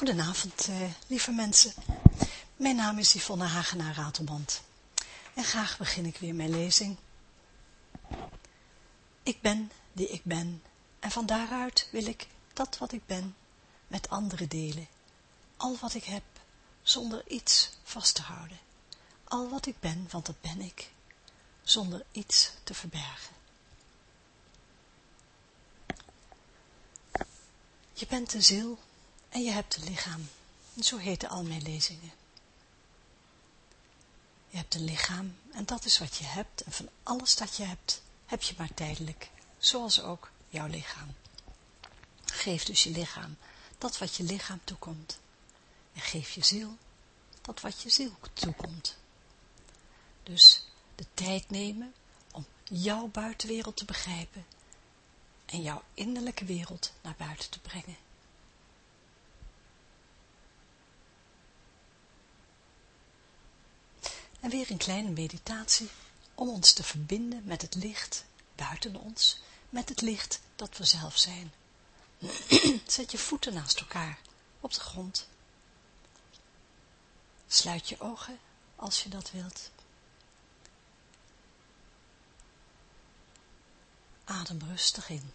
Goedenavond, eh, lieve mensen. Mijn naam is Yvonne Hagenaar Ratelband. En graag begin ik weer mijn lezing. Ik ben die ik ben. En van daaruit wil ik dat wat ik ben met anderen delen. Al wat ik heb, zonder iets vast te houden. Al wat ik ben, want dat ben ik, zonder iets te verbergen. Je bent een ziel en je hebt een lichaam. Zo heten al mijn lezingen. Je hebt een lichaam en dat is wat je hebt. En van alles dat je hebt, heb je maar tijdelijk. Zoals ook jouw lichaam. Geef dus je lichaam dat wat je lichaam toekomt. En geef je ziel dat wat je ziel toekomt. Dus de tijd nemen om jouw buitenwereld te begrijpen en jouw innerlijke wereld naar buiten te brengen. En weer een kleine meditatie om ons te verbinden met het licht buiten ons, met het licht dat we zelf zijn. Zet je voeten naast elkaar op de grond. Sluit je ogen als je dat wilt. Adem rustig in.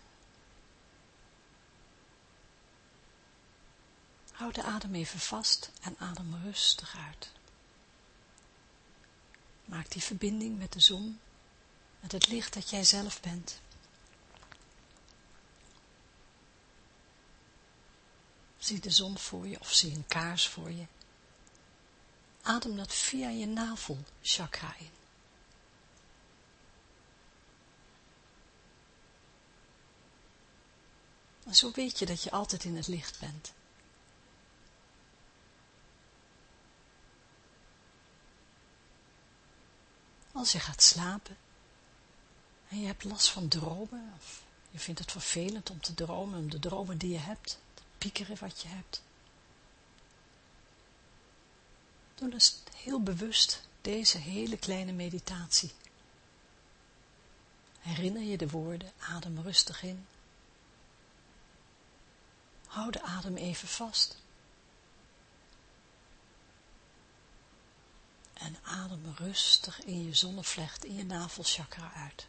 Houd de adem even vast en adem rustig uit. Maak die verbinding met de zon, met het licht dat jij zelf bent. Zie de zon voor je of zie een kaars voor je. Adem dat via je navelchakra in. En zo weet je dat je altijd in het licht bent. Als je gaat slapen en je hebt last van dromen, of je vindt het vervelend om te dromen, om de dromen die je hebt, te piekeren wat je hebt. Doe dus heel bewust deze hele kleine meditatie. Herinner je de woorden, adem rustig in. Hou de adem even vast. En adem rustig in je zonnevlecht, in je navelchakra uit.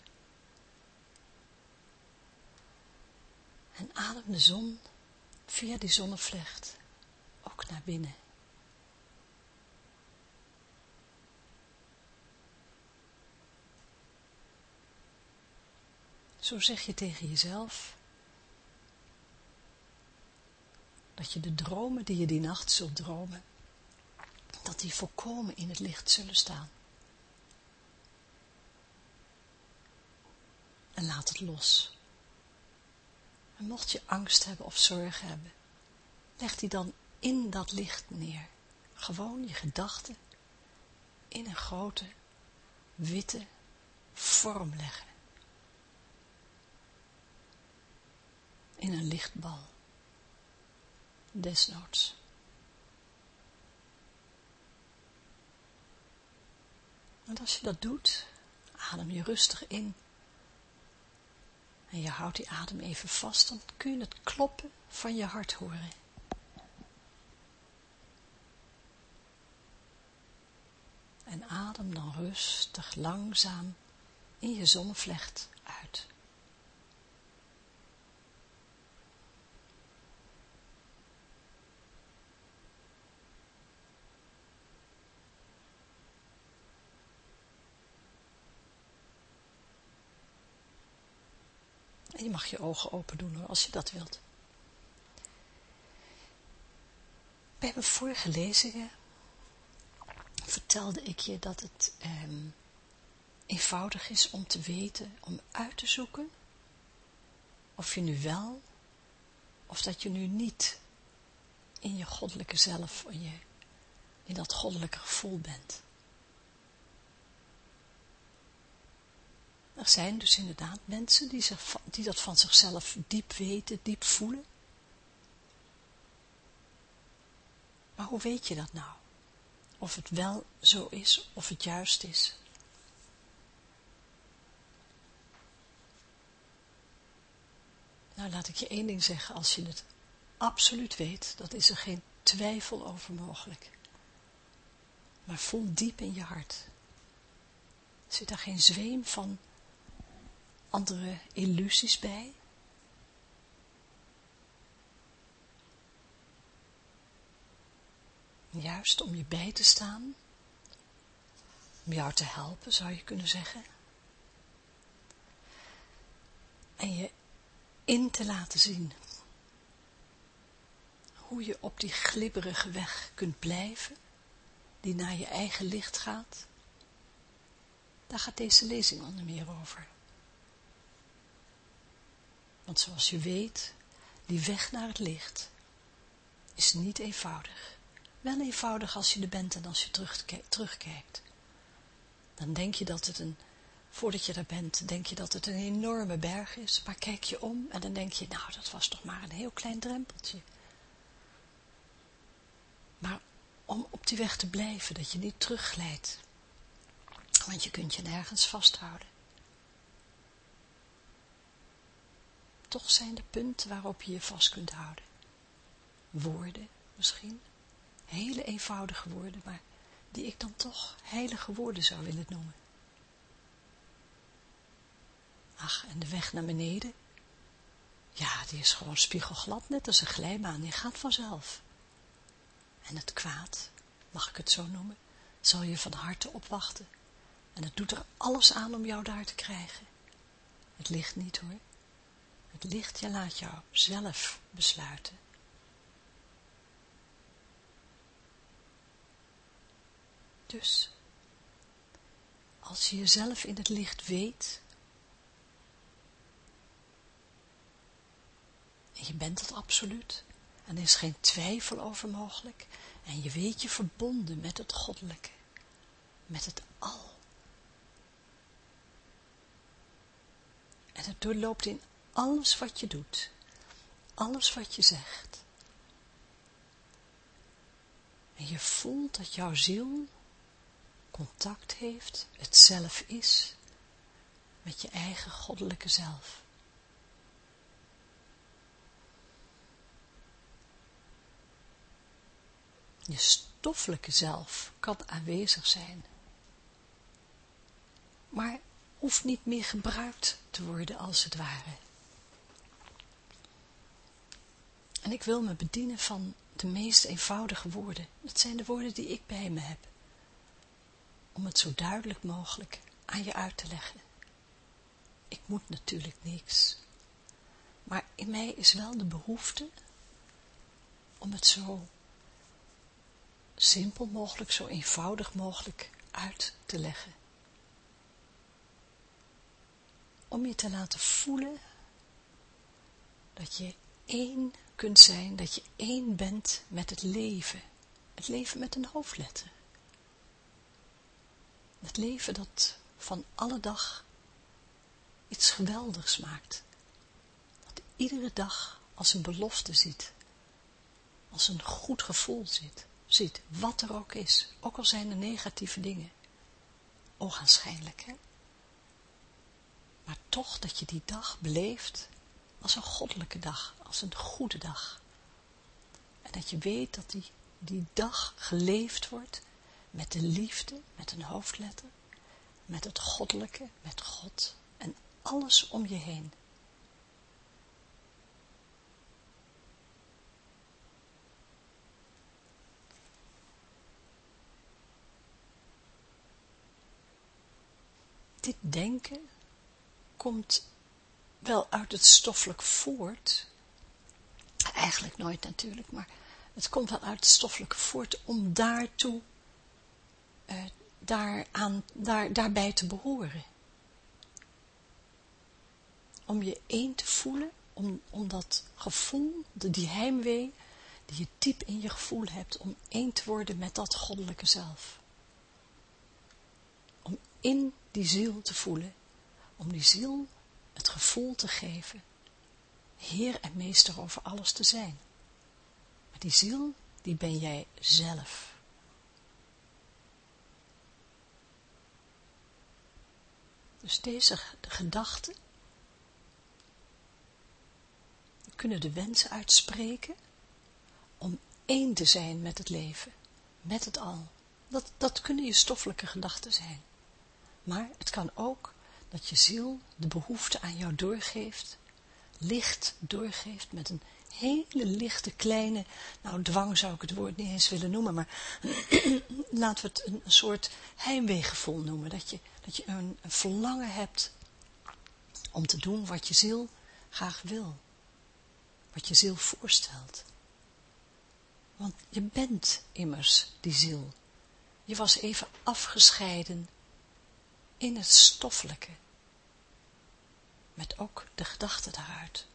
En adem de zon via die zonnevlecht ook naar binnen. Zo zeg je tegen jezelf dat je de dromen die je die nacht zult dromen, dat die volkomen in het licht zullen staan. En laat het los. En mocht je angst hebben of zorgen hebben, leg die dan in dat licht neer. Gewoon je gedachten in een grote, witte vorm leggen. In een lichtbal. Desnoods. En als je dat doet, adem je rustig in. En je houdt die adem even vast, dan kun je het kloppen van je hart horen. En adem dan rustig, langzaam in je zonnevlecht uit. En je mag je ogen open doen hoor, als je dat wilt. Bij mijn vorige lezingen vertelde ik je dat het ehm, eenvoudig is om te weten, om uit te zoeken of je nu wel of dat je nu niet in je goddelijke zelf, in, je, in dat goddelijke gevoel bent. Er zijn dus inderdaad mensen die, zich, die dat van zichzelf diep weten, diep voelen. Maar hoe weet je dat nou? Of het wel zo is, of het juist is. Nou, laat ik je één ding zeggen. Als je het absoluut weet, dat is er geen twijfel over mogelijk. Maar voel diep in je hart. Zit daar geen zweem van andere illusies bij? Juist om je bij te staan, om jou te helpen, zou je kunnen zeggen. En je in te laten zien hoe je op die glibberige weg kunt blijven, die naar je eigen licht gaat. Daar gaat deze lezing onder meer over. Want zoals je weet, die weg naar het licht is niet eenvoudig. Wel eenvoudig als je er bent en als je terugkijkt. Dan denk je dat het een, voordat je er bent, denk je dat het een enorme berg is. Maar kijk je om en dan denk je, nou dat was toch maar een heel klein drempeltje. Maar om op die weg te blijven, dat je niet terugglijdt. Want je kunt je nergens vasthouden. Toch zijn er punten waarop je je vast kunt houden. Woorden misschien. Hele eenvoudige woorden, maar die ik dan toch heilige woorden zou willen noemen. Ach, en de weg naar beneden? Ja, die is gewoon spiegelglad, net als een glijbaan, die gaat vanzelf. En het kwaad, mag ik het zo noemen, zal je van harte opwachten. En het doet er alles aan om jou daar te krijgen. Het ligt niet hoor. Het licht, je laat jou zelf besluiten. Dus, als je jezelf in het licht weet, en je bent het absoluut, en er is geen twijfel over mogelijk, en je weet je verbonden met het goddelijke, met het al. En het doorloopt in alles wat je doet, alles wat je zegt. En je voelt dat jouw ziel contact heeft, het zelf is, met je eigen goddelijke zelf. Je stoffelijke zelf kan aanwezig zijn, maar hoeft niet meer gebruikt te worden als het ware. En ik wil me bedienen van de meest eenvoudige woorden. Dat zijn de woorden die ik bij me heb. Om het zo duidelijk mogelijk aan je uit te leggen. Ik moet natuurlijk niks. Maar in mij is wel de behoefte om het zo simpel mogelijk, zo eenvoudig mogelijk uit te leggen. Om je te laten voelen dat je één kunt zijn, dat je één bent met het leven. Het leven met een hoofdletter. Het leven dat van alle dag iets geweldigs maakt. Dat iedere dag als een belofte ziet. Als een goed gevoel ziet. Ziet, wat er ook is. Ook al zijn er negatieve dingen. Ogenschijnlijk, hè. Maar toch dat je die dag beleeft als een goddelijke dag, als een goede dag. En dat je weet dat die, die dag geleefd wordt met de liefde, met een hoofdletter, met het goddelijke, met God en alles om je heen. Dit denken komt wel uit het stoffelijk voort, eigenlijk nooit natuurlijk, maar het komt wel uit het stoffelijke voort om daartoe, uh, daaraan, daar, daarbij te behoren. Om je één te voelen, om, om dat gevoel, de, die heimwee, die je diep in je gevoel hebt, om één te worden met dat goddelijke zelf. Om in die ziel te voelen, om die ziel het gevoel te geven, Heer en Meester over alles te zijn. Maar die ziel, die ben jij zelf. Dus deze de gedachten kunnen de wens uitspreken om één te zijn met het leven, met het al. Dat, dat kunnen je stoffelijke gedachten zijn. Maar het kan ook dat je ziel de behoefte aan jou doorgeeft, licht doorgeeft met een hele lichte kleine, nou dwang zou ik het woord niet eens willen noemen, maar laten we het een, soort heimweegevoel noemen, dat je, dat je een, een verlangen hebt om te doen wat je ziel graag wil, wat je ziel voorstelt. Want je bent immers die ziel. Je was even afgescheiden in het stoffelijke, met ook de gedachten daaruit.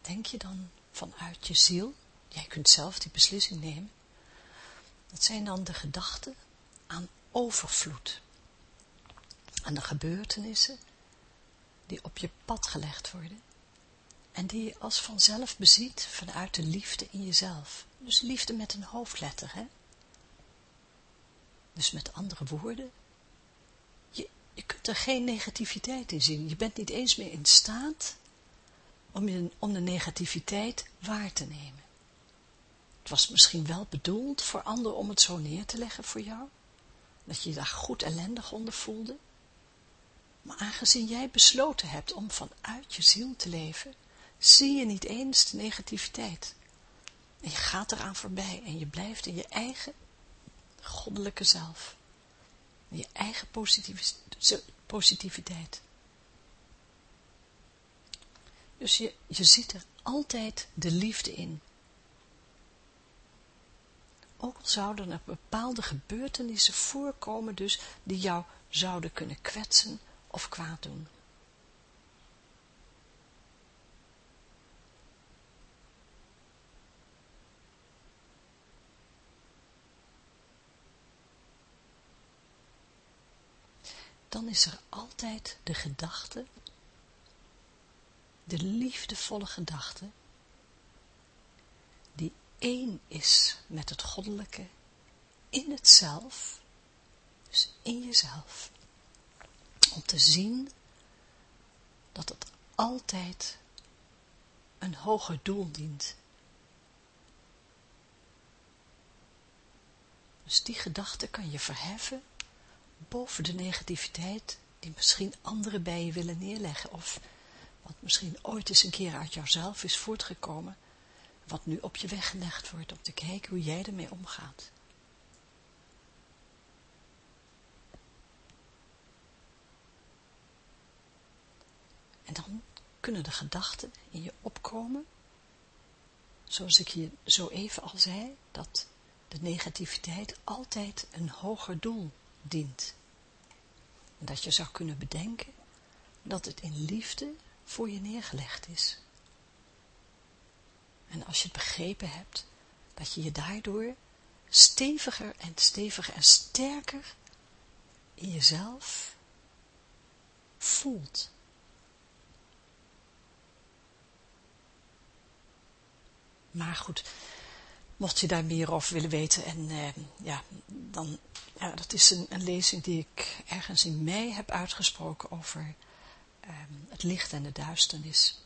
Denk je dan vanuit je ziel, jij kunt zelf die beslissing nemen, dat zijn dan de gedachten aan overvloed, aan de gebeurtenissen die op je pad gelegd worden en die je als vanzelf beziet vanuit de liefde in jezelf. Dus liefde met een hoofdletter, hè? Dus met andere woorden, je, je kunt er geen negativiteit in zien. Je bent niet eens meer in staat om, je, om de negativiteit waar te nemen. Het was misschien wel bedoeld voor anderen om het zo neer te leggen voor jou, dat je je daar goed ellendig onder voelde. Maar aangezien jij besloten hebt om vanuit je ziel te leven, zie je niet eens de negativiteit. En je gaat eraan voorbij en je blijft in je eigen goddelijke zelf. In je eigen positiviteit. Dus je, je ziet er altijd de liefde in. Ook al zouden er bepaalde gebeurtenissen voorkomen dus die jou zouden kunnen kwetsen of kwaad doen. Dan is er altijd de gedachte, de liefdevolle gedachte, die één is met het goddelijke in het zelf, dus in jezelf, om te zien dat het altijd een hoger doel dient. Dus die gedachte kan je verheffen boven de negativiteit die misschien anderen bij je willen neerleggen of wat misschien ooit eens een keer uit jouzelf is voortgekomen, wat nu op je weg gelegd wordt om te kijken hoe jij ermee omgaat. En dan kunnen de gedachten in je opkomen, zoals ik je zo even al zei, dat de negativiteit altijd een hoger doel dient. En dat je zou kunnen bedenken dat het in liefde voor je neergelegd is. En als je het begrepen hebt, dat je je daardoor steviger en steviger en sterker in jezelf voelt. Maar goed, mocht je daar meer over willen weten, en eh, ja, dan, ja, dat is een, een, lezing die ik ergens in mei heb uitgesproken over eh, het licht en de duisternis.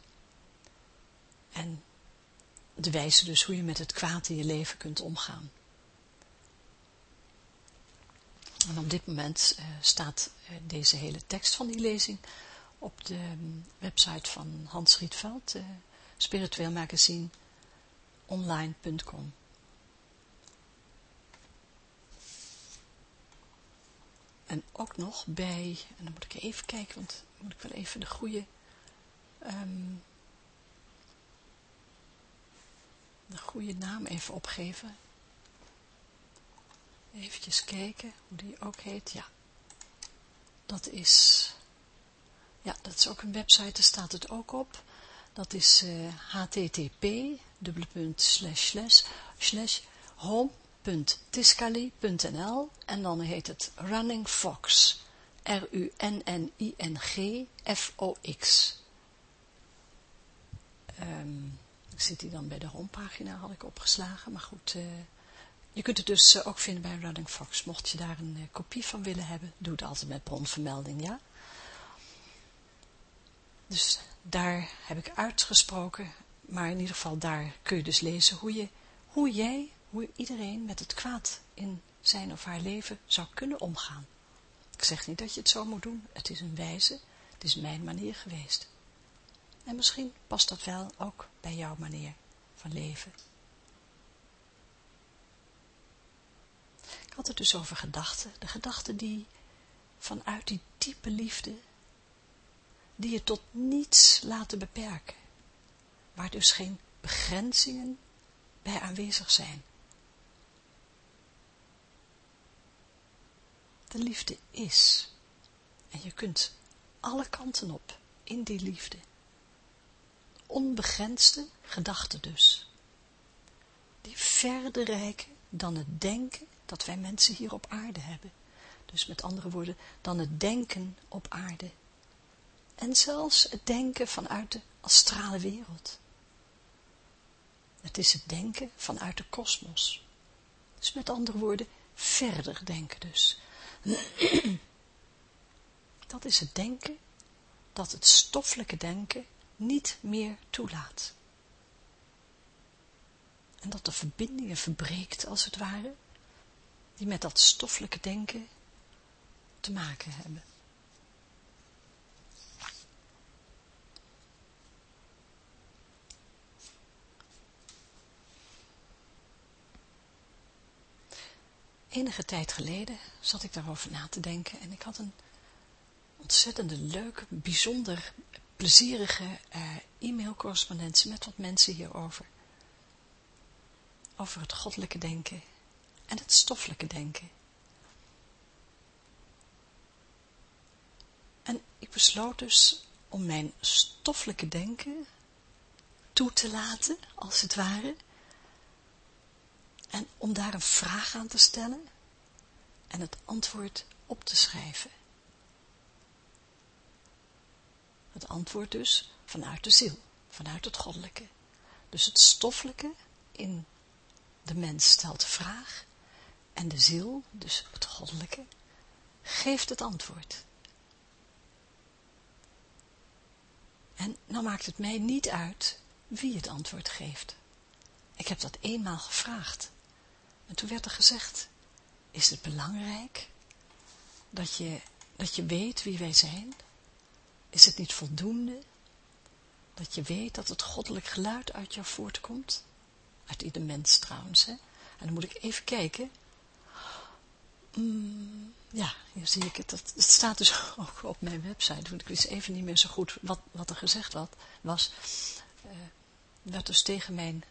En de wijze dus hoe je met het kwaad in je leven kunt omgaan. En op dit moment uh, staat uh, deze hele tekst van die lezing op de um, website van Hans Rietveld, uh, spiritueel magazine, online.com. En ook nog bij, en dan moet ik even kijken, want moet ik wel even de goede, um, de goede naam even opgeven. Even kijken hoe die ook heet. Ja, dat is, ja, dat is ook een website, daar staat het ook op. Dat is uh, http, www.tiscali.nl en dan heet het Running Fox. R-U-N-N-I-N-G-F-O-X. Um, ik zit hier dan bij de homepagina, had ik opgeslagen. Maar goed, uh, je kunt het dus ook vinden bij Running Fox. Mocht je daar een kopie van willen hebben, doe het altijd met bronvermelding, ja. Dus daar heb ik uitgesproken, maar in ieder geval daar kun je dus lezen hoe, je, hoe jij, hoe iedereen met het kwaad in zijn of haar leven zou kunnen omgaan. Ik zeg niet dat je het zo moet doen, het is een wijze, het is mijn manier geweest. En misschien past dat wel ook bij jouw manier van leven. Ik had het dus over gedachten, de gedachten die vanuit die diepe liefde die je tot niets laten beperken, waar dus geen begrenzingen bij aanwezig zijn. De liefde is, en je kunt alle kanten op in die liefde. Onbegrensde gedachten dus, die verder reiken dan het denken dat wij mensen hier op aarde hebben. Dus met andere woorden, dan het denken op aarde en zelfs het denken vanuit de astrale wereld. Het is het denken vanuit de kosmos. Dus met andere woorden, verder denken dus. Dat is het denken dat het stoffelijke denken niet meer toelaat. En dat de verbindingen verbreekt, als het ware, die met dat stoffelijke denken te maken hebben. Enige tijd geleden zat ik daarover na te denken en ik had een ontzettende leuke, bijzonder plezierige uh, e-mailcorrespondentie met wat mensen hierover. Over het goddelijke denken en het stoffelijke denken. En ik besloot dus om mijn stoffelijke denken toe te laten, als het ware, en om daar een vraag aan te stellen en het antwoord op te schrijven. Het antwoord dus vanuit de ziel, vanuit het goddelijke. Dus het stoffelijke in de mens stelt de vraag en de ziel, dus het goddelijke, geeft het antwoord. En nou maakt het mij niet uit wie het antwoord geeft. Ik heb dat eenmaal gevraagd. En toen werd er gezegd, is het belangrijk dat je, dat je weet wie wij zijn? Is het niet voldoende dat je weet dat het goddelijk geluid uit jou voortkomt? Uit ieder mens trouwens, hè? En dan moet ik even kijken. Mm, ja, hier zie ik het. Dat, het staat dus ook op mijn website, want ik wist even niet meer zo goed wat, wat er gezegd wat, was. Uh, werd dus tegen mijn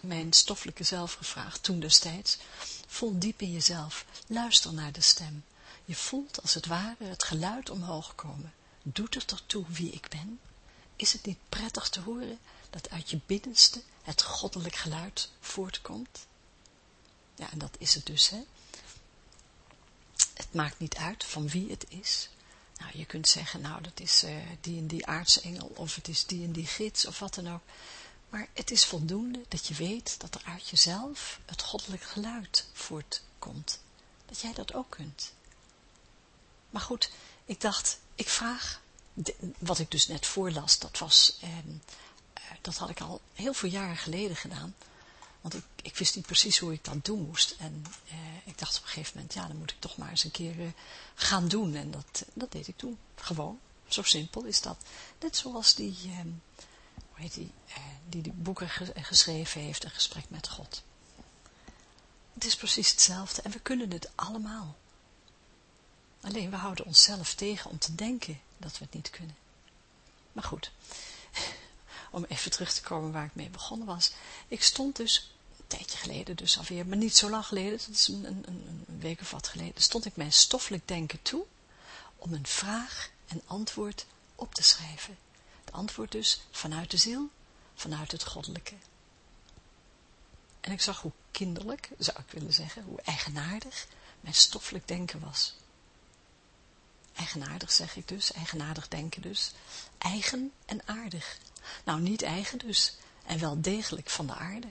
mijn stoffelijke zelf gevraagd, toen destijds. Voel diep in jezelf, luister naar de stem. Je voelt als het ware het geluid omhoog komen. Doet het ertoe wie ik ben? Is het niet prettig te horen dat uit je binnenste het goddelijk geluid voortkomt? Ja, en dat is het dus, hè. Het maakt niet uit van wie het is. Nou, je kunt zeggen, nou, dat is uh, die en die aartsengel, of het is die en die gids, of wat dan ook. Maar het is voldoende dat je weet dat er uit jezelf het goddelijk geluid voortkomt. Dat jij dat ook kunt. Maar goed, ik dacht, ik vraag, wat ik dus net voorlas, dat was, eh, dat had ik al heel veel jaren geleden gedaan. Want ik, ik wist niet precies hoe ik dat doen moest. En eh, ik dacht op een gegeven moment, ja, dan moet ik toch maar eens een keer eh, gaan doen. En dat, dat deed ik toen. Gewoon. Zo simpel is dat. Net zoals die, die, eh, die die boeken geschreven heeft, een gesprek met God. Het is precies hetzelfde en we kunnen het allemaal. Alleen we houden onszelf tegen om te denken dat we het niet kunnen. Maar goed, om even terug te komen waar ik mee begonnen was. Ik stond dus, een tijdje geleden dus alweer, maar niet zo lang geleden, dat is een, een, een week of wat geleden, stond ik mijn stoffelijk denken toe om een vraag en antwoord op te schrijven Antwoord dus vanuit de ziel, vanuit het goddelijke. En ik zag hoe kinderlijk, zou ik willen zeggen, hoe eigenaardig mijn stoffelijk denken was. Eigenaardig zeg ik dus, eigenaardig denken dus. Eigen en aardig. Nou, niet eigen dus, en wel degelijk van de aarde.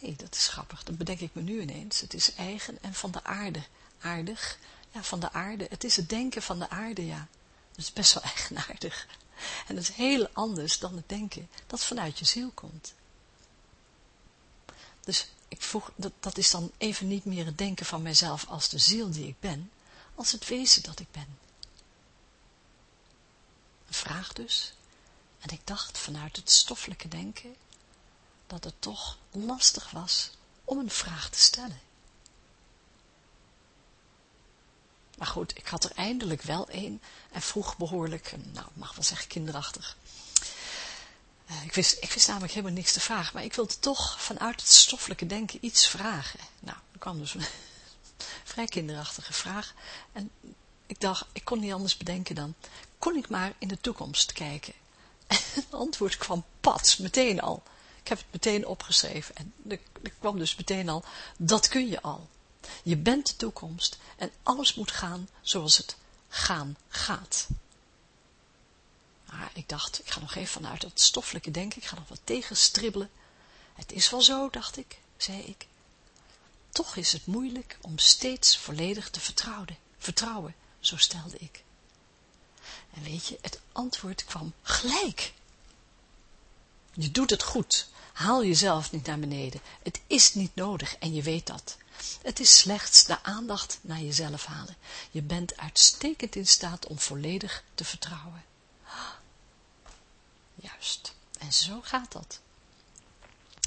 Nee, dat is grappig, dat bedenk ik me nu ineens. Het is eigen en van de aarde. Aardig, van de aarde. Het is het denken van de aarde, ja. Dat is best wel eigenaardig. En dat is heel anders dan het denken dat vanuit je ziel komt. Dus ik vroeg, dat, dat is dan even niet meer het denken van mijzelf als de ziel die ik ben, als het wezen dat ik ben. Een vraag dus. En ik dacht vanuit het stoffelijke denken, dat het toch lastig was om een vraag te stellen. Maar goed, ik had er eindelijk wel een en vroeg behoorlijk, nou, mag wel zeggen kinderachtig. Uh, ik, wist, ik wist namelijk helemaal niks te vragen, maar ik wilde toch vanuit het stoffelijke denken iets vragen. Nou, er kwam dus een vrij kinderachtige vraag. En ik dacht, ik kon niet anders bedenken dan, kon ik maar in de toekomst kijken? En het antwoord kwam pats, meteen al. Ik heb het meteen opgeschreven en er kwam dus meteen al, dat kun je al. Je bent de toekomst en alles moet gaan zoals het gaan gaat. Maar ik dacht, ik ga nog even vanuit dat stoffelijke denken, ik ga nog wat tegenstribbelen. Het is wel zo, dacht ik, zei ik. Toch is het moeilijk om steeds volledig te vertrouwen, vertrouwen, zo stelde ik. En weet je, het antwoord kwam gelijk. Je doet het goed, haal jezelf niet naar beneden. Het is niet nodig en je weet dat. Het is slechts de aandacht naar jezelf halen. Je bent uitstekend in staat om volledig te vertrouwen. Juist. En zo gaat dat.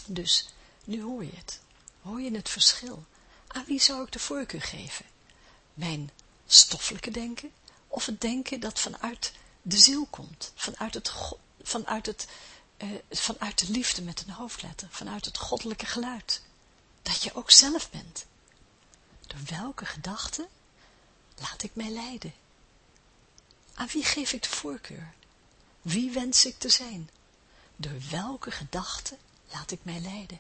Dus, nu hoor je het. Hoor je het verschil? Aan wie zou ik de voorkeur geven? Mijn stoffelijke denken of het denken dat vanuit de ziel komt, vanuit het, vanuit het, uh, vanuit de liefde met een hoofdletter, vanuit het goddelijke geluid dat je ook zelf bent. Door welke gedachte laat ik mij leiden? Aan wie geef ik de voorkeur? Wie wens ik te zijn? Door welke gedachte laat ik mij leiden?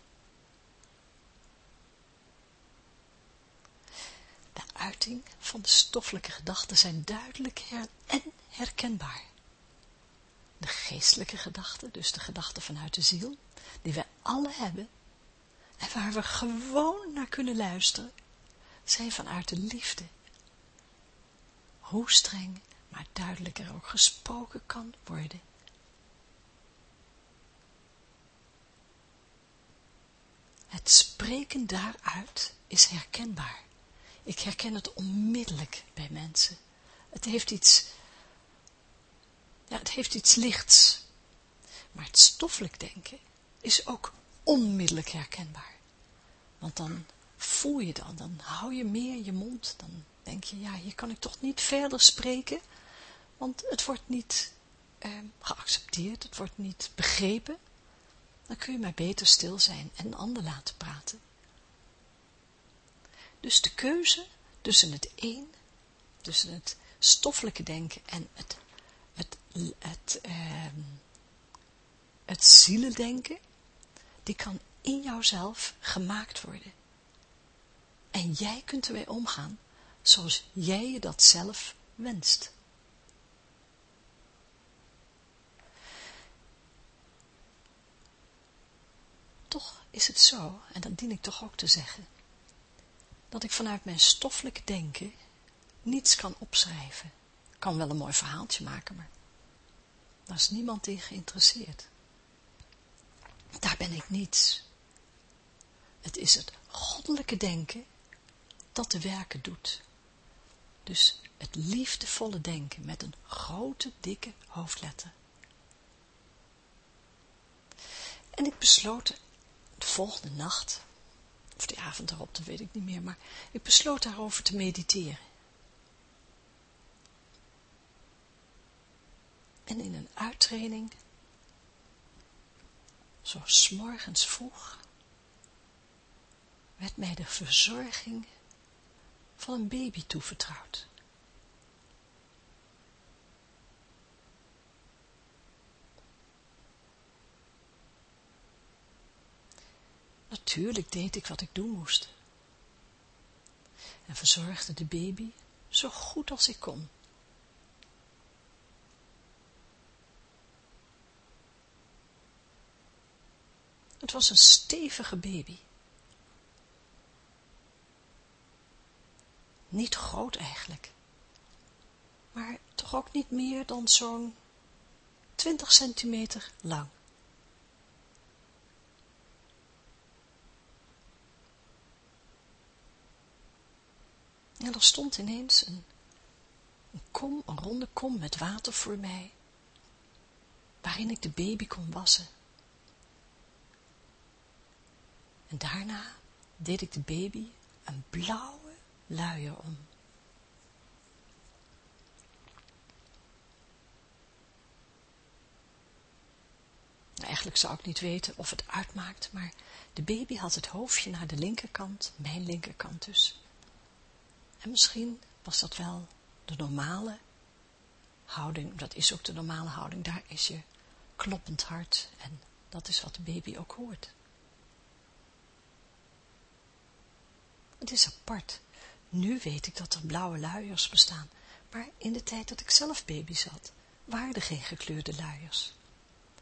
De uiting van de stoffelijke gedachten zijn duidelijk en herkenbaar. De geestelijke gedachten, dus de gedachten vanuit de ziel, die wij alle hebben, en waar we gewoon naar kunnen luisteren, zijn vanuit de liefde. Hoe streng, maar duidelijk er ook gesproken kan worden. Het spreken daaruit is herkenbaar. Ik herken het onmiddellijk bij mensen. Het heeft iets, ja, het heeft iets lichts. Maar het stoffelijk denken is ook onmiddellijk herkenbaar. Want dan voel je dan, dan hou je meer je mond, dan denk je, ja, hier kan ik toch niet verder spreken, want het wordt niet eh, geaccepteerd, het wordt niet begrepen. Dan kun je maar beter stil zijn en een ander laten praten. Dus de keuze tussen het een, tussen het stoffelijke denken en het, het, het, eh, het zielendenken, die kan in jouzelf gemaakt worden. En jij kunt ermee omgaan zoals jij je dat zelf wenst. Toch is het zo, en dat dien ik toch ook te zeggen, dat ik vanuit mijn stoffelijk denken niets kan opschrijven. Ik kan wel een mooi verhaaltje maken, maar daar is niemand in geïnteresseerd. Daar ben ik niets. Het is het goddelijke denken dat de werken doet. Dus het liefdevolle denken met een grote, dikke hoofdletter. En ik besloot de volgende nacht, of die avond erop, dat weet ik niet meer, maar ik besloot daarover te mediteren. En in een uittraining, zo s'morgens vroeg, werd mij de verzorging van een baby toevertrouwd. Natuurlijk deed ik wat ik doen moest. En verzorgde de baby zo goed als ik kon. Het was een stevige baby. Niet groot eigenlijk, maar toch ook niet meer dan zo'n 20 centimeter lang. En er stond ineens een, een kom, een ronde kom met water voor mij, waarin ik de baby kon wassen. En daarna deed ik de baby een blauwe luier om. Eigenlijk zou ik niet weten of het uitmaakt, maar de baby had het hoofdje naar de linkerkant, mijn linkerkant dus. En misschien was dat wel de normale houding, dat is ook de normale houding, daar is je kloppend hart en dat is wat de baby ook hoort. Het is apart. Nu weet ik dat er blauwe luiers bestaan, maar in de tijd dat ik zelf baby zat, waren er geen gekleurde luiers.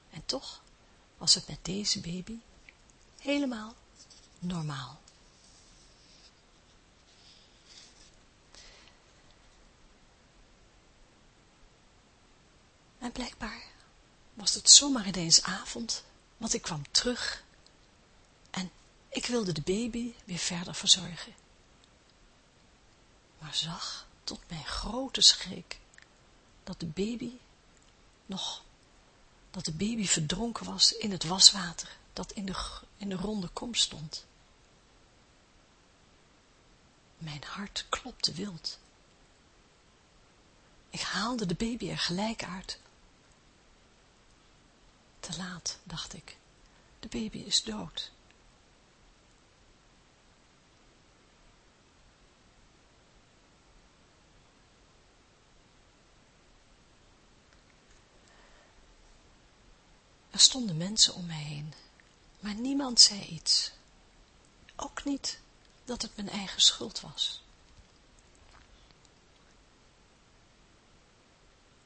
En toch was het met deze baby helemaal normaal. En blijkbaar was het zomaar ineens avond, want ik kwam terug ik wilde de baby weer verder verzorgen. Maar zag tot mijn grote schrik dat de baby nog, dat de baby verdronken was in het waswater dat in de, in de ronde kom stond. Mijn hart klopte wild. Ik haalde de baby er gelijk uit te laat, dacht ik. De baby is dood. Er stonden mensen om mij heen, maar niemand zei iets. Ook niet dat het mijn eigen schuld was.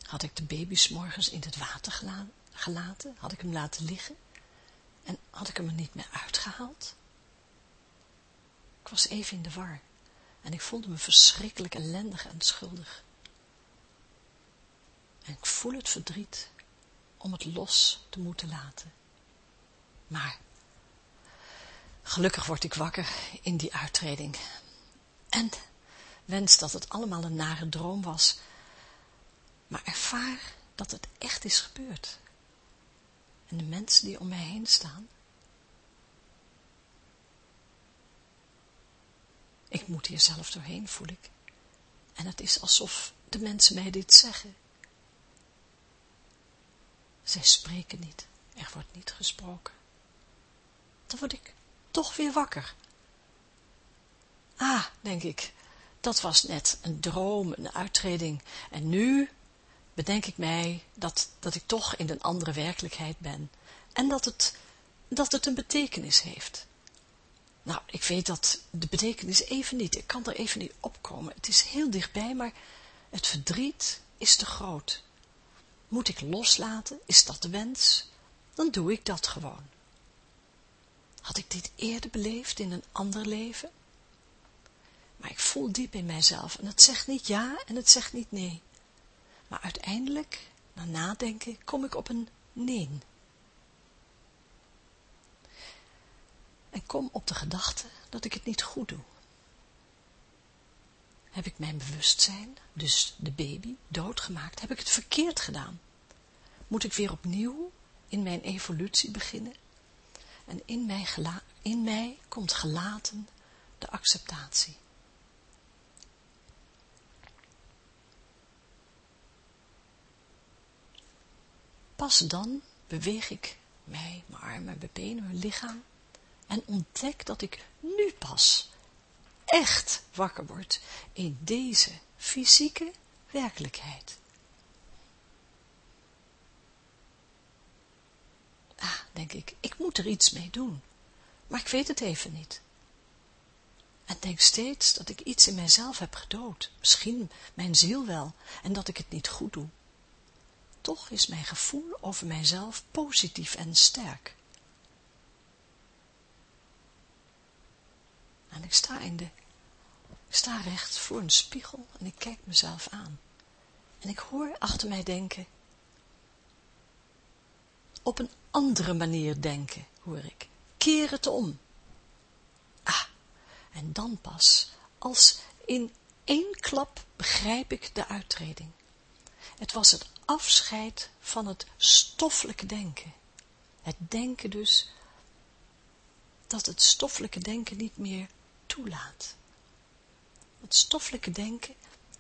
Had ik de baby's morgens in het water gelaten? Had ik hem laten liggen? En had ik hem er niet meer uitgehaald? Ik was even in de war en ik voelde me verschrikkelijk ellendig en schuldig. En ik voel het verdriet om het los te moeten laten. Maar gelukkig word ik wakker in die uittreding. En wens dat het allemaal een nare droom was, maar ervaar dat het echt is gebeurd en de mensen die om mij heen staan. Ik moet hier zelf doorheen, voel ik. En het is alsof de mensen mij dit zeggen. Zij spreken niet, er wordt niet gesproken. Dan word ik toch weer wakker. Ah, denk ik, dat was net een droom, een uittreding. En nu bedenk ik mij dat, dat ik toch in een andere werkelijkheid ben en dat het, dat het een betekenis heeft. Nou, ik weet dat de betekenis even niet, ik kan er even niet opkomen. Het is heel dichtbij, maar het verdriet is te groot. Moet ik loslaten? Is dat de wens? Dan doe ik dat gewoon. Had ik dit eerder beleefd in een ander leven? Maar ik voel diep in mijzelf en het zegt niet ja en het zegt niet nee. Maar uiteindelijk, na nadenken, kom ik op een nee. En kom op de gedachte dat ik het niet goed doe. Heb ik mijn bewustzijn, dus de baby, doodgemaakt? Heb ik het verkeerd gedaan? Moet ik weer opnieuw in mijn evolutie beginnen? En in mij, in mij komt gelaten de acceptatie. Pas dan beweeg ik mij, mijn armen, mijn benen, mijn lichaam en ontdek dat ik nu pas echt wakker word in deze fysieke werkelijkheid. Ah, denk ik, ik moet er iets mee doen, maar ik weet het even niet. En denk steeds dat ik iets in mijzelf heb gedood, misschien mijn ziel wel, en dat ik het niet goed doe toch is mijn gevoel over mijzelf positief en sterk. En ik sta in de Ik sta recht voor een spiegel en ik kijk mezelf aan. En ik hoor achter mij denken. Op een andere manier denken, hoor ik. Keer het om. Ah, en dan pas, als in één klap begrijp ik de uittreding. Het was het afscheid van het stoffelijke denken. Het denken dus, dat het stoffelijke denken niet meer toelaat. Het stoffelijke denken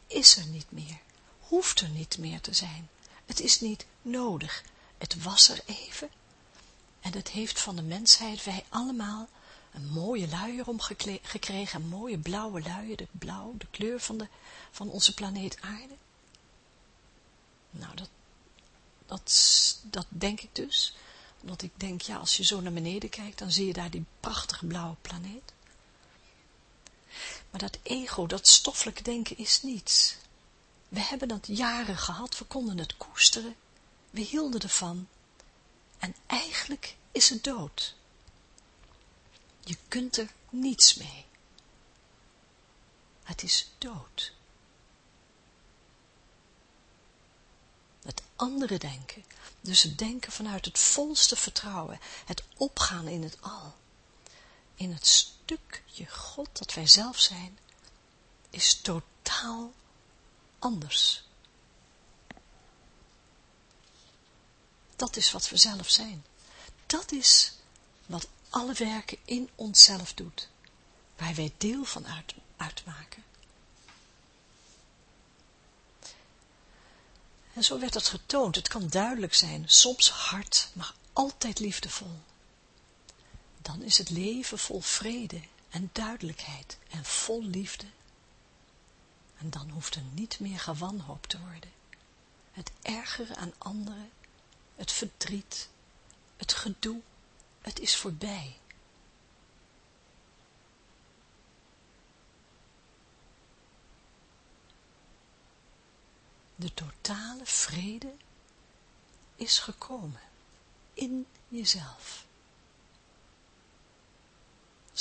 is er niet meer, hoeft er niet meer te zijn. Het is niet nodig, het was er even. En het heeft van de mensheid, wij allemaal, een mooie luier omgekregen, een mooie blauwe luier, de blauw, de kleur van, de, van onze planeet aarde. Nou, dat, dat, dat denk ik dus. Omdat ik denk, ja, als je zo naar beneden kijkt, dan zie je daar die prachtige blauwe planeet. Maar dat ego, dat stoffelijke denken is niets. We hebben dat jaren gehad, we konden het koesteren, we hielden ervan. En eigenlijk is het dood. Je kunt er niets mee. Het is dood. Het andere denken, dus het denken vanuit het volste vertrouwen, het opgaan in het al, in het stukje God dat wij zelf zijn, is totaal anders. Dat is wat we zelf zijn. Dat is wat alle werken in onszelf doet, waar wij deel van uit, uitmaken. En zo werd het getoond, het kan duidelijk zijn, soms hard, maar altijd liefdevol. Dan is het leven vol vrede en duidelijkheid en vol liefde. En dan hoeft er niet meer gewanhoopt te worden. Het ergeren aan anderen, het verdriet, het gedoe, het is voorbij. De totale vrede is gekomen in jezelf.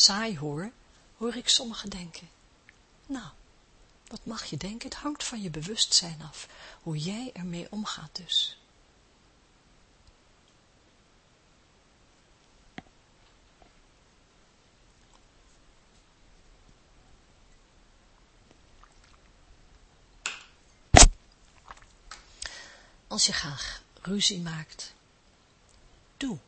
Saai hoor, hoor ik sommigen denken. Nou, wat mag je denken? Het hangt van je bewustzijn af, hoe jij ermee omgaat dus. Als je graag ruzie maakt, doe.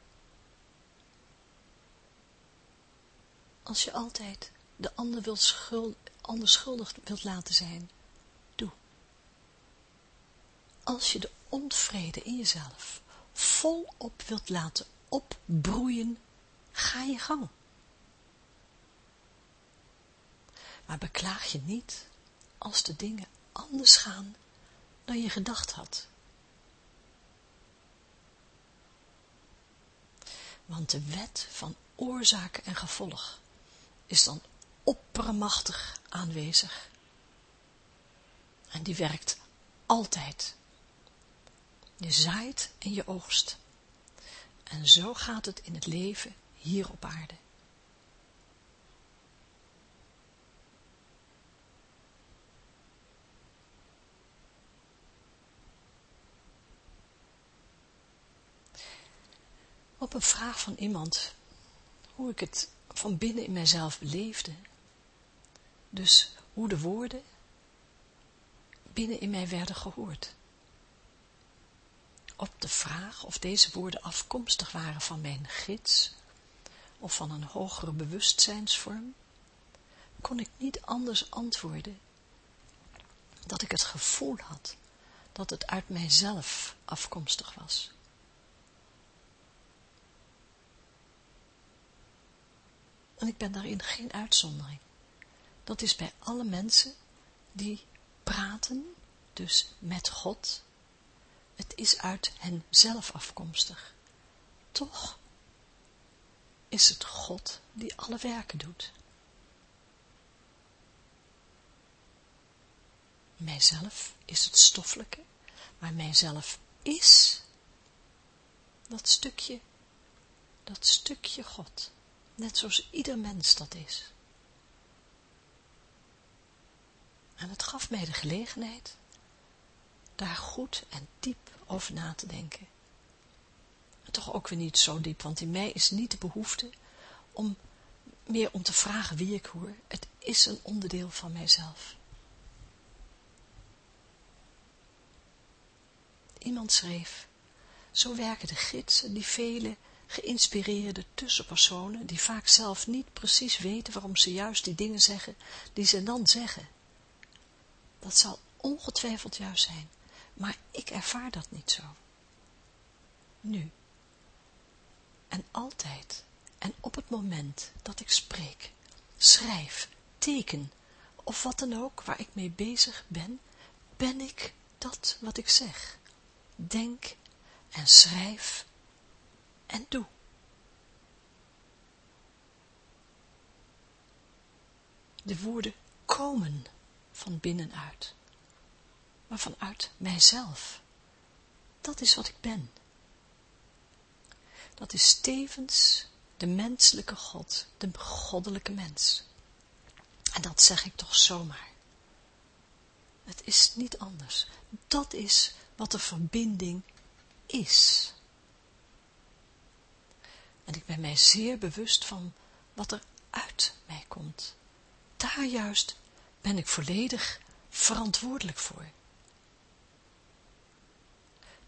Als je altijd de ander, wilt schuldig wilt laten zijn, doe. Als je de onvrede in jezelf volop wilt laten opbroeien, ga je gang. Maar beklaag je niet als de dingen anders gaan dan je gedacht had. Want de wet van oorzaak en gevolg is dan oppermachtig aanwezig. En die werkt altijd. Je zaait en je oogst. En zo gaat het in het leven hier op aarde. Op een vraag van iemand, hoe ik het van binnen in mijzelf beleefde, dus hoe de woorden binnen in mij werden gehoord. Op de vraag of deze woorden afkomstig waren van mijn gids of van een hogere bewustzijnsvorm, kon ik niet anders antwoorden dat ik het gevoel had dat het uit mijzelf afkomstig was. En ik ben daarin geen uitzondering. Dat is bij alle mensen die praten, dus met God. Het is uit hen zelf afkomstig. Toch is het God die alle werken doet. Mijzelf is het stoffelijke, maar mijzelf is dat stukje, dat stukje God. Net zoals ieder mens dat is. En het gaf mij de gelegenheid daar goed en diep over na te denken. En toch ook weer niet zo diep, want in mij is niet de behoefte om meer om te vragen wie ik hoor. Het is een onderdeel van mijzelf. Iemand schreef, zo werken de gidsen die vele geïnspireerde tussenpersonen, die vaak zelf niet precies weten waarom ze juist die dingen zeggen, die ze dan zeggen. Dat zal ongetwijfeld juist zijn, maar ik ervaar dat niet zo. Nu. En altijd en op het moment dat ik spreek, schrijf, teken, of wat dan ook waar ik mee bezig ben, ben ik dat wat ik zeg. Denk en schrijf en doe. De woorden komen van binnenuit, maar vanuit mijzelf. Dat is wat ik ben. Dat is tevens de menselijke God, de goddelijke mens. En dat zeg ik toch zomaar. Het is niet anders. Dat is wat de verbinding is. En ik ben mij zeer bewust van wat er uit mij komt. Daar juist ben ik volledig verantwoordelijk voor.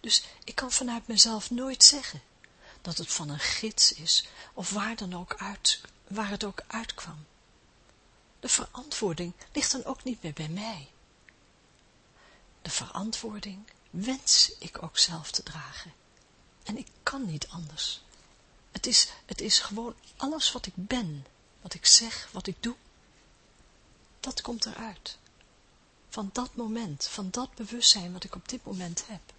Dus ik kan vanuit mezelf nooit zeggen dat het van een gids is, of waar dan ook uit, waar het ook uitkwam. De verantwoording ligt dan ook niet meer bij mij. De verantwoording wens ik ook zelf te dragen. En ik kan niet anders. Het is, het is gewoon alles wat ik ben, wat ik zeg, wat ik doe, dat komt eruit. Van dat moment, van dat bewustzijn wat ik op dit moment heb.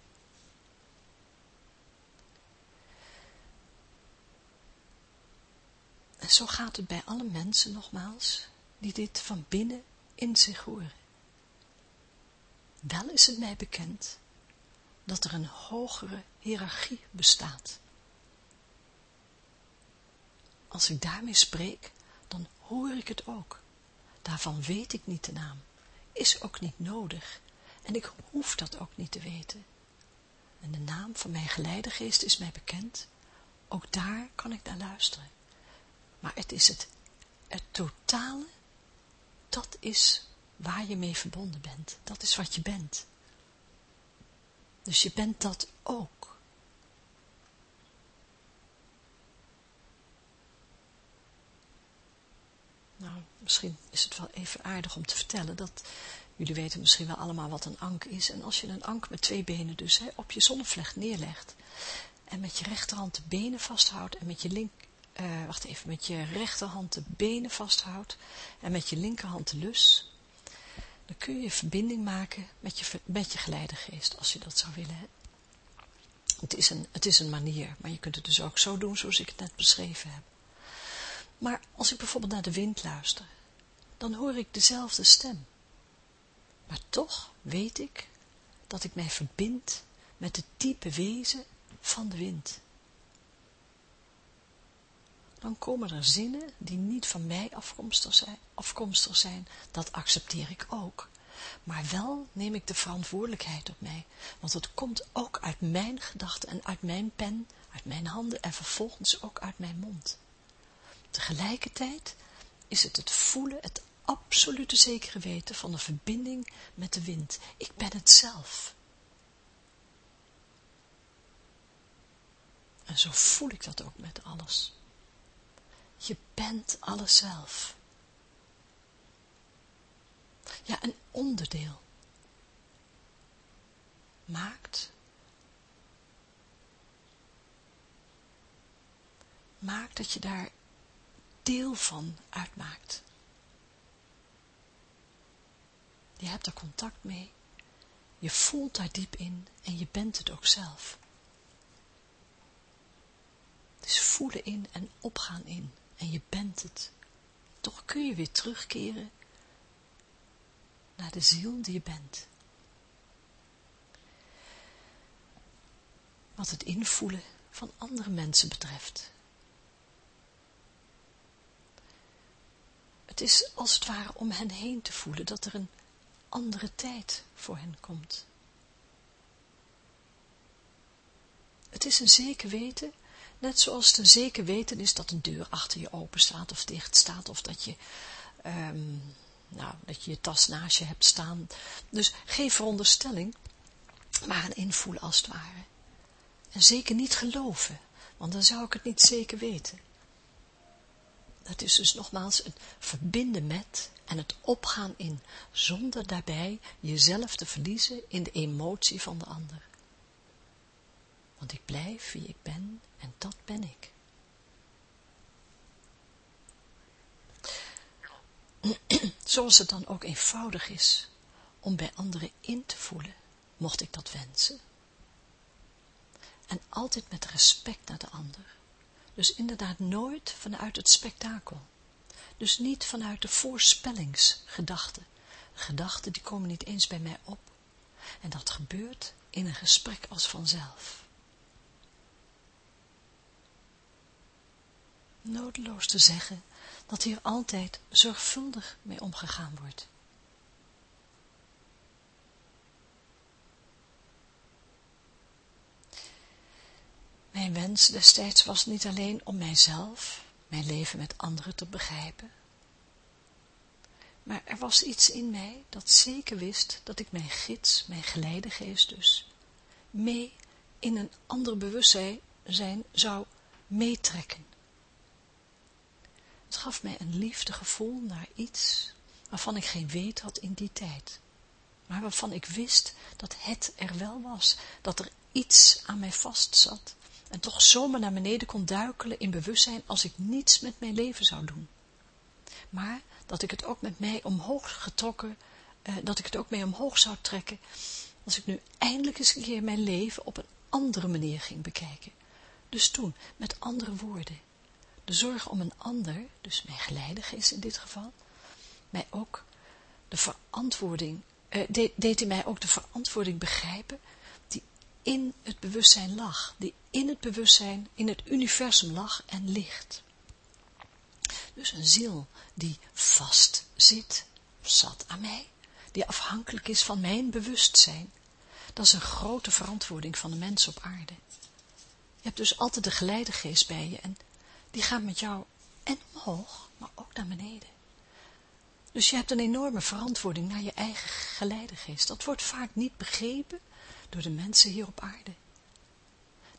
En zo gaat het bij alle mensen nogmaals, die dit van binnen in zich horen. Wel is het mij bekend dat er een hogere hiërarchie bestaat. Als ik daarmee spreek, dan hoor ik het ook. Daarvan weet ik niet de naam, is ook niet nodig en ik hoef dat ook niet te weten. En de naam van mijn geleidegeest is mij bekend, ook daar kan ik naar luisteren. Maar het is het, het totale, dat is waar je mee verbonden bent. Dat is wat je bent. Dus je bent dat ook. Nou, misschien is het wel even aardig om te vertellen dat jullie weten misschien wel allemaal wat een ank is. En als je een ank met twee benen dus hè, op je zonnevlecht neerlegt en met je rechterhand de benen vasthoudt en met je link, uh, wacht even, met je rechterhand de benen vasthoudt en met je linkerhand de lus, dan kun je verbinding maken met je, met je geleidegeest, als je dat zou willen. Hè. Het, is een, het is een manier, maar je kunt het dus ook zo doen zoals ik het net beschreven heb. Maar als ik bijvoorbeeld naar de wind luister, dan hoor ik dezelfde stem. Maar toch weet ik dat ik mij verbind met het diepe wezen van de wind dan komen er zinnen die niet van mij afkomstig zijn, afkomstig zijn, dat accepteer ik ook. Maar wel neem ik de verantwoordelijkheid op mij, want het komt ook uit mijn gedachten en uit mijn pen, uit mijn handen en vervolgens ook uit mijn mond. Tegelijkertijd is het het voelen, het absolute zekere weten van de verbinding met de wind. Ik ben het zelf. En zo voel ik dat ook met alles. Je bent alles zelf. Ja, een onderdeel. Maakt. Maakt dat je daar deel van uitmaakt. Je hebt er contact mee. Je voelt daar diep in en je bent het ook zelf. Is voelen in en opgaan in en je bent het. Toch kun je weer terugkeren naar de ziel die je bent. Wat het invoelen van andere mensen betreft. Het is als het ware om hen heen te voelen dat er een andere tijd voor hen komt. Het is een zeker weten, net zoals het een zeker weten is dat een deur achter je open staat of dicht staat, of dat je, ehm, nou, dat je je tas naast je hebt staan. Dus geen veronderstelling, maar een invoelen als het ware. En zeker niet geloven, want dan zou ik het niet zeker weten. Dat is dus nogmaals het verbinden met en het opgaan in, zonder daarbij jezelf te verliezen in de emotie van de ander. Want ik blijf wie ik ben en dat ben ik. Zoals het dan ook eenvoudig is om bij anderen in te voelen, mocht ik dat wensen. En altijd met respect naar de ander. Dus inderdaad nooit vanuit het spektakel. Dus niet vanuit de voorspellingsgedachten. Gedachten die komen niet eens bij mij op. En dat gebeurt in een gesprek als vanzelf. Nodeloos te zeggen dat hier altijd zorgvuldig mee omgegaan wordt. Mijn wens destijds was niet alleen om mijzelf, mijn leven met anderen te begrijpen, maar er was iets in mij dat zeker wist dat ik mijn gids, mijn geleidegeest dus, mee in een ander bewustzijn zou meetrekken. Het gaf mij een liefdegevoel naar iets waarvan ik geen weet had in die tijd, maar waarvan ik wist dat het er wel was, dat er iets aan mij vastzat en toch zomaar naar beneden kon duikelen in bewustzijn als ik niets met mijn leven zou doen. Maar dat ik het ook met mij omhoog getrokken, eh, dat ik het ook mee omhoog zou trekken, als ik nu eindelijk eens een keer mijn leven op een andere manier ging bekijken. Dus toen, met andere woorden, de zorg om een ander, dus mijn geleidegeest in dit geval, mij ook de verantwoording, eh, deed, deed hij mij ook de verantwoording begrijpen in het bewustzijn lag, die in het bewustzijn, in het universum lag en ligt. Dus een ziel die vast zit, zat aan mij, die afhankelijk is van mijn bewustzijn. Dat is een grote verantwoording van de mens op aarde. Je hebt dus altijd de geleidegeest bij je en die gaat met jou en omhoog, maar ook naar beneden. Dus je hebt een enorme verantwoording naar je eigen geleidegeest. Dat wordt vaak niet begrepen door de mensen hier op aarde.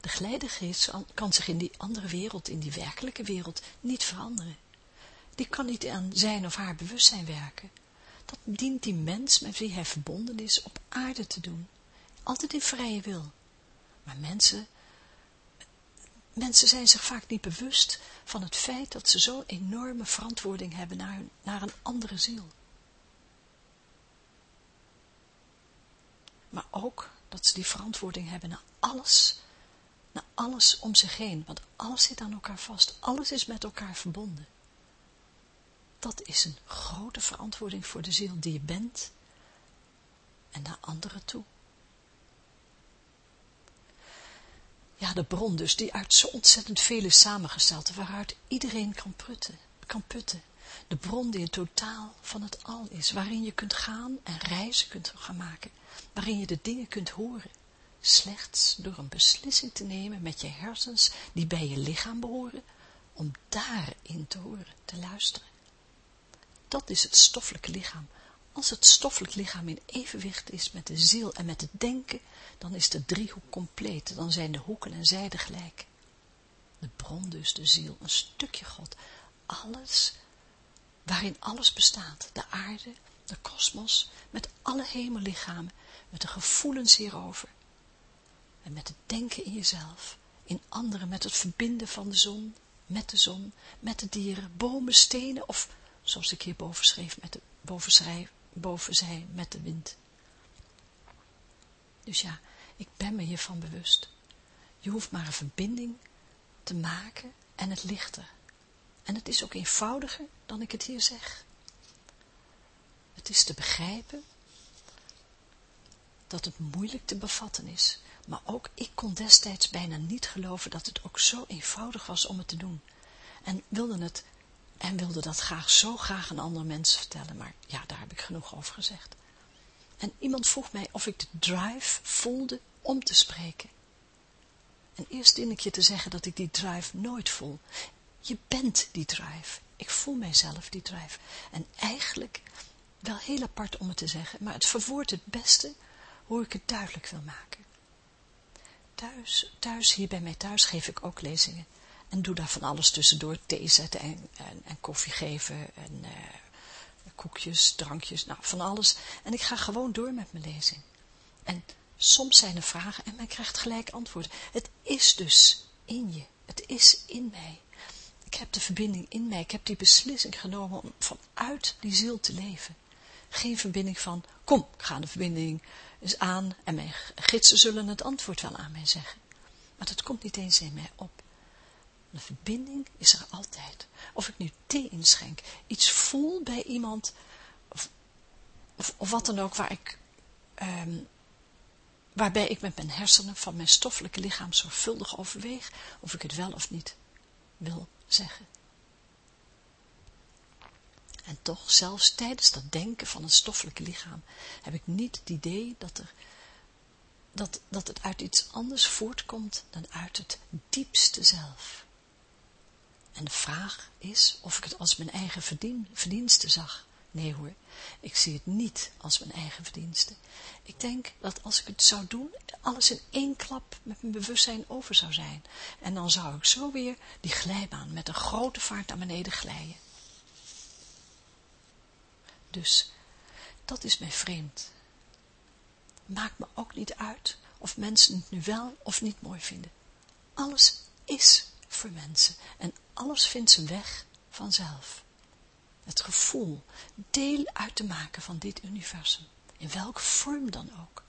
De geleidegeest kan zich in die andere wereld, in die werkelijke wereld, niet veranderen. Die kan niet aan zijn of haar bewustzijn werken. Dat dient die mens met wie hij verbonden is op aarde te doen. Altijd in vrije wil. Maar mensen, mensen zijn zich vaak niet bewust van het feit dat ze zo'n enorme verantwoording hebben naar, hun, naar een andere ziel. Maar ook dat ze die verantwoording hebben naar alles, naar alles om zich heen, want alles zit aan elkaar vast, alles is met elkaar verbonden. Dat is een grote verantwoording voor de ziel die je bent en naar anderen toe. Ja, de bron dus, die uit zo ontzettend veel is samengesteld, waaruit iedereen kan putten, kan putten. De bron die het totaal van het al is, waarin je kunt gaan en reizen kunt gaan maken waarin je de dingen kunt horen, slechts door een beslissing te nemen met je hersens die bij je lichaam behoren, om daarin te horen, te luisteren. Dat is het stoffelijke lichaam. Als het stoffelijk lichaam in evenwicht is met de ziel en met het denken, dan is de driehoek compleet, dan zijn de hoeken en zijden gelijk. De bron dus, de ziel, een stukje God, alles, waarin alles bestaat, de aarde, de kosmos, met alle hemellichamen, met de gevoelens hierover. En met het denken in jezelf, in anderen, met het verbinden van de zon, met de zon, met de dieren, bomen, stenen of, zoals ik hier boven schreef, met de, boven, schrijf, boven met de wind. Dus ja, ik ben me hiervan bewust. Je hoeft maar een verbinding te maken en het lichter. En het is ook eenvoudiger dan ik het hier zeg. Het is te begrijpen dat het moeilijk te bevatten is, maar ook ik kon destijds bijna niet geloven dat het ook zo eenvoudig was om het te doen. En wilde het, en wilde dat graag zo graag aan andere mensen vertellen, maar ja, daar heb ik genoeg over gezegd. En iemand vroeg mij of ik de drive voelde om te spreken. En eerst dien ik je te zeggen dat ik die drive nooit voel. Je bent die drive. Ik voel mijzelf die drive. En eigenlijk, wel heel apart om het te zeggen, maar het verwoordt het beste hoe ik het duidelijk wil maken. Thuis, thuis, hier bij mij thuis geef ik ook lezingen. En doe daar van alles tussendoor, thee zetten en, en, koffie geven en uh, koekjes, drankjes, nou van alles. En ik ga gewoon door met mijn lezing. En soms zijn er vragen en men krijgt gelijk antwoord. Het is dus in je, het is in mij. Ik heb de verbinding in mij, ik heb die beslissing genomen om vanuit die ziel te leven. Geen verbinding van, kom, ik ga de verbinding eens aan en mijn gidsen zullen het antwoord wel aan mij zeggen. Maar dat komt niet eens in mij op. De verbinding is er altijd. Of ik nu thee inschenk, iets voel bij iemand, of, of, wat dan ook, waar ik, um, waarbij ik met mijn hersenen van mijn stoffelijke lichaam zorgvuldig overweeg, of ik het wel of niet wil zeggen. En toch, zelfs tijdens dat denken van een stoffelijke lichaam, heb ik niet het idee dat, er, dat, dat het uit iets anders voortkomt dan uit het diepste zelf. En de vraag is of ik het als mijn eigen verdien, verdienste zag. Nee hoor, ik zie het niet als mijn eigen verdienste. Ik denk dat als ik het zou doen, alles in één klap met mijn bewustzijn over zou zijn. En dan zou ik zo weer die glijbaan met een grote vaart naar beneden glijden. Dus, dat is mij vreemd. Maakt me ook niet uit of mensen het nu wel of niet mooi vinden. Alles is voor mensen en alles vindt zijn weg vanzelf. Het gevoel deel uit te maken van dit universum, in welke vorm dan ook.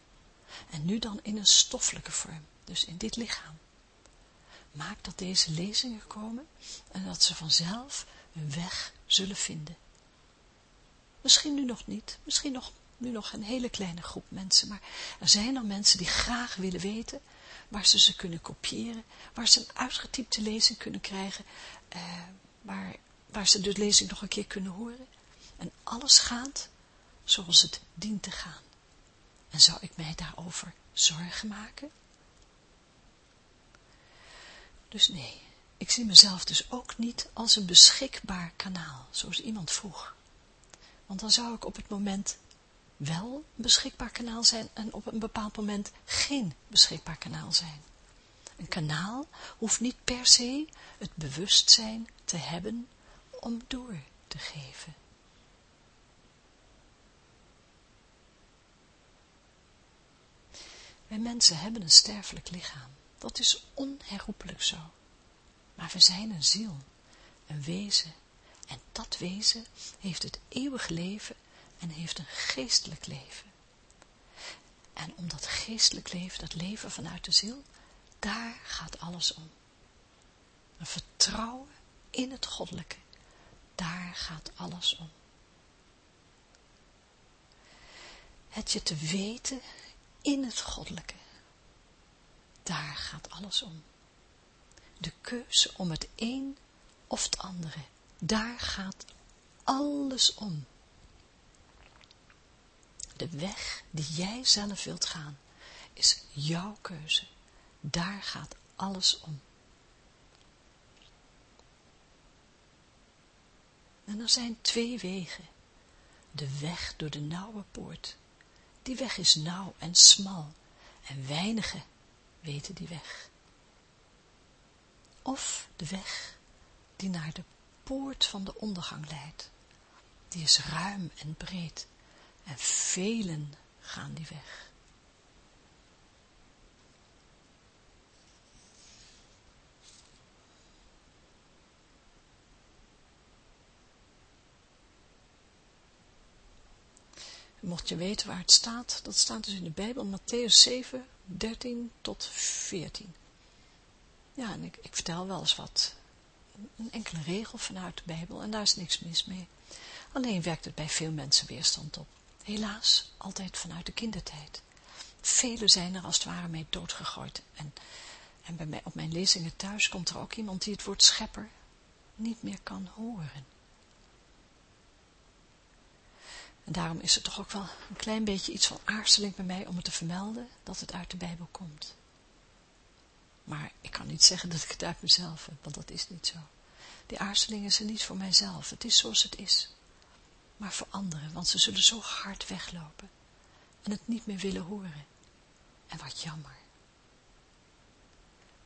En nu dan in een stoffelijke vorm, dus in dit lichaam. Maak dat deze lezingen komen en dat ze vanzelf hun weg zullen vinden. Misschien nu nog niet, misschien nog, nu nog een hele kleine groep mensen, maar er zijn er mensen die graag willen weten waar ze ze kunnen kopiëren, waar ze een uitgetypte lezing kunnen krijgen, eh, waar, waar ze de lezing nog een keer kunnen horen. En alles gaat zoals het dient te gaan. En zou ik mij daarover zorgen maken? Dus nee, ik zie mezelf dus ook niet als een beschikbaar kanaal, zoals iemand vroeg. Want dan zou ik op het moment wel een beschikbaar kanaal zijn en op een bepaald moment geen beschikbaar kanaal zijn. Een kanaal hoeft niet per se het bewustzijn te hebben om door te geven. Wij mensen hebben een sterfelijk lichaam. Dat is onherroepelijk zo. Maar we zijn een ziel, een wezen. En dat wezen heeft het eeuwig leven en heeft een geestelijk leven. En om dat geestelijk leven, dat leven vanuit de ziel, daar gaat alles om. Een vertrouwen in het goddelijke, daar gaat alles om. Het je te weten in het goddelijke, daar gaat alles om. De keuze om het een of het andere, daar gaat alles om de weg die jij zelf wilt gaan, is jouw keuze. Daar gaat alles om. En er zijn twee wegen. De weg door de nauwe poort. Die weg is nauw en smal en weinigen weten die weg. Of de weg die naar de poort van de ondergang leidt. Die is ruim en breed en velen gaan die weg. Mocht je weten waar het staat, dat staat dus in de Bijbel, Matthäus 7, 13 tot 14. Ja, en ik, ik vertel wel eens wat, een enkele regel vanuit de Bijbel, en daar is niks mis mee. Alleen werkt het bij veel mensen weerstand op. Helaas, altijd vanuit de kindertijd. Velen zijn er als het ware mee doodgegooid. En, en bij mij, op mijn lezingen thuis komt er ook iemand die het woord schepper niet meer kan horen. En daarom is er toch ook wel een klein beetje iets van aarzeling bij mij om het te vermelden dat het uit de Bijbel komt. Maar ik kan niet zeggen dat ik het uit mezelf heb, want dat is niet zo. Die aarzeling is er niet voor mijzelf, het is zoals het is. Maar voor anderen, want ze zullen zo hard weglopen en het niet meer willen horen. En wat jammer.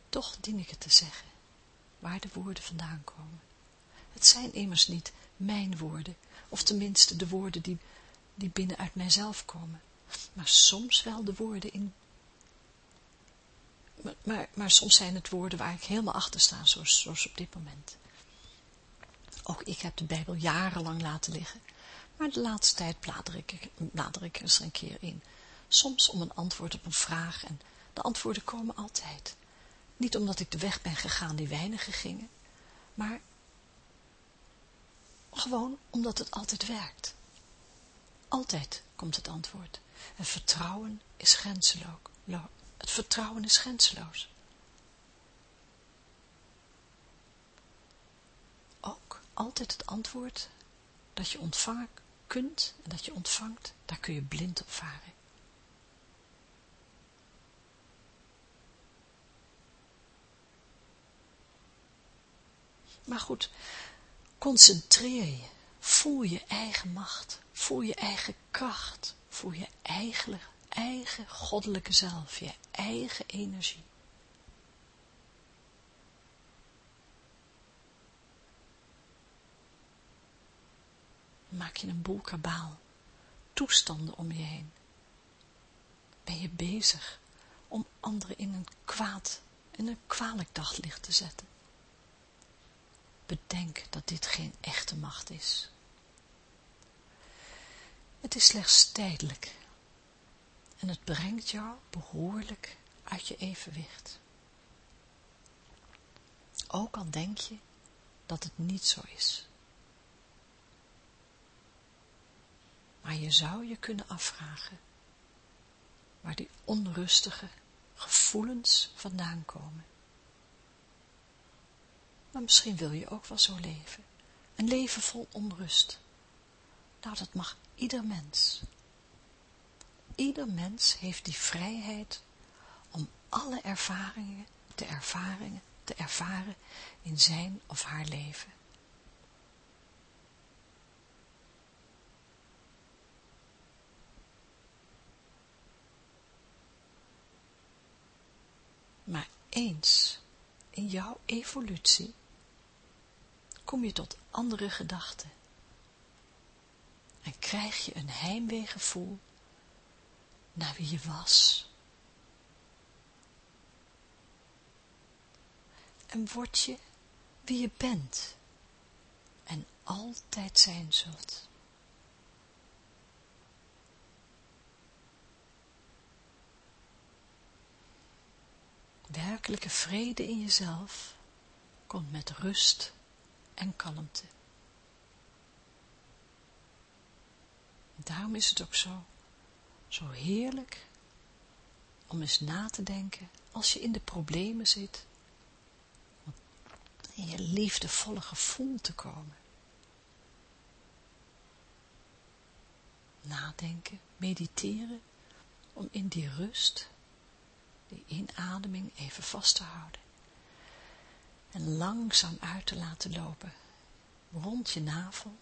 Toch dien ik het te zeggen, waar de woorden vandaan komen. Het zijn immers niet mijn woorden, of tenminste de woorden die, die binnen uit mijzelf komen, maar soms wel de woorden in... Maar, maar, soms zijn het woorden waar ik helemaal achter sta, zoals, zoals op dit moment. Ook ik heb de Bijbel jarenlang laten liggen, maar de laatste tijd blader ik, blader ik er een keer in. Soms om een antwoord op een vraag en de antwoorden komen altijd. Niet omdat ik de weg ben gegaan die weinigen gingen, maar gewoon omdat het altijd werkt. Altijd komt het antwoord. En vertrouwen is grenzeloos. Het vertrouwen is grenzeloos. Ook altijd het antwoord dat je ontvangen kunt en dat je ontvangt, daar kun je blind op varen. Maar goed, concentreer je, voel je eigen macht, voel je eigen kracht, voel je eigen, eigen goddelijke zelf, je eigen energie. Maak je een boel kabaal, toestanden om je heen. Ben je bezig om anderen in een kwaad, in een kwalijk daglicht te zetten bedenk dat dit geen echte macht is. Het is slechts tijdelijk en het brengt jou behoorlijk uit je evenwicht. Ook al denk je dat het niet zo is. Maar je zou je kunnen afvragen waar die onrustige gevoelens vandaan komen. Maar misschien wil je ook wel zo leven. Een leven vol onrust. Nou, dat mag ieder mens. Ieder mens heeft die vrijheid om alle ervaringen te ervaren, te ervaren in zijn of haar leven. Maar eens in jouw evolutie kom je tot andere gedachten. En krijg je een heimweegevoel naar wie je was. En word je wie je bent en altijd zijn zult. Werkelijke vrede in jezelf komt met rust en kalmte. Daarom is het ook zo, zo heerlijk om eens na te denken als je in de problemen zit, in je liefdevolle gevoel te komen. Nadenken, mediteren, om in die rust, die inademing even vast te houden en langzaam uit te laten lopen rond je navel,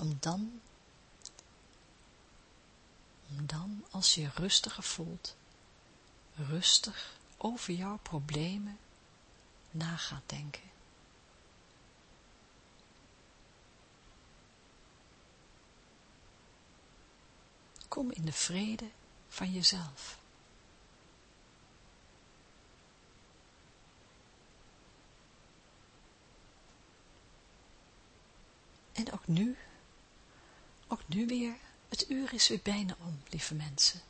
om dan, om dan als je rustiger voelt, rustig over jouw problemen na gaat denken. Kom in de vrede van jezelf. En ook nu, ook nu weer, het uur is weer bijna om, lieve mensen.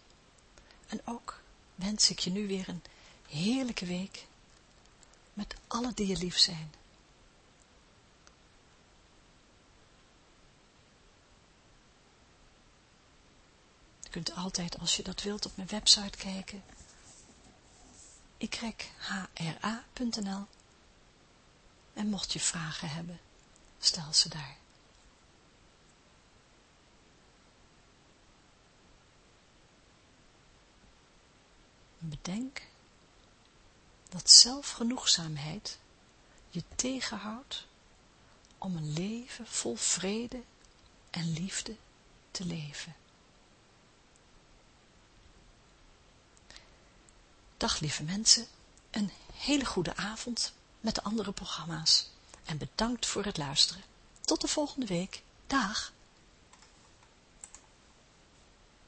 En ook wens ik je nu weer een heerlijke week met alle die je lief zijn. Je kunt altijd, als je dat wilt, op mijn website kijken. yhra.nl En mocht je vragen hebben, stel ze daar. Bedenk dat zelfgenoegzaamheid je tegenhoudt om een leven vol vrede en liefde te leven. Dag lieve mensen, een hele goede avond met de andere programma's en bedankt voor het luisteren. Tot de volgende week. Dag!